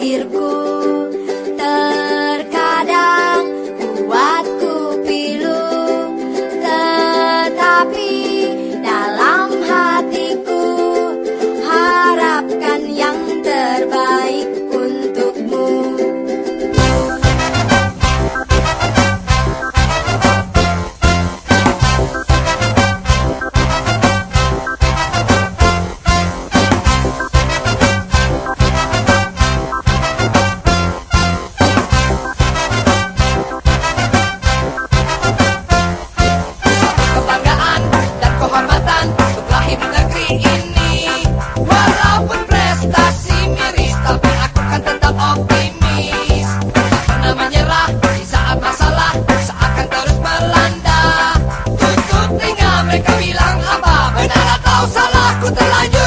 Irku What the light?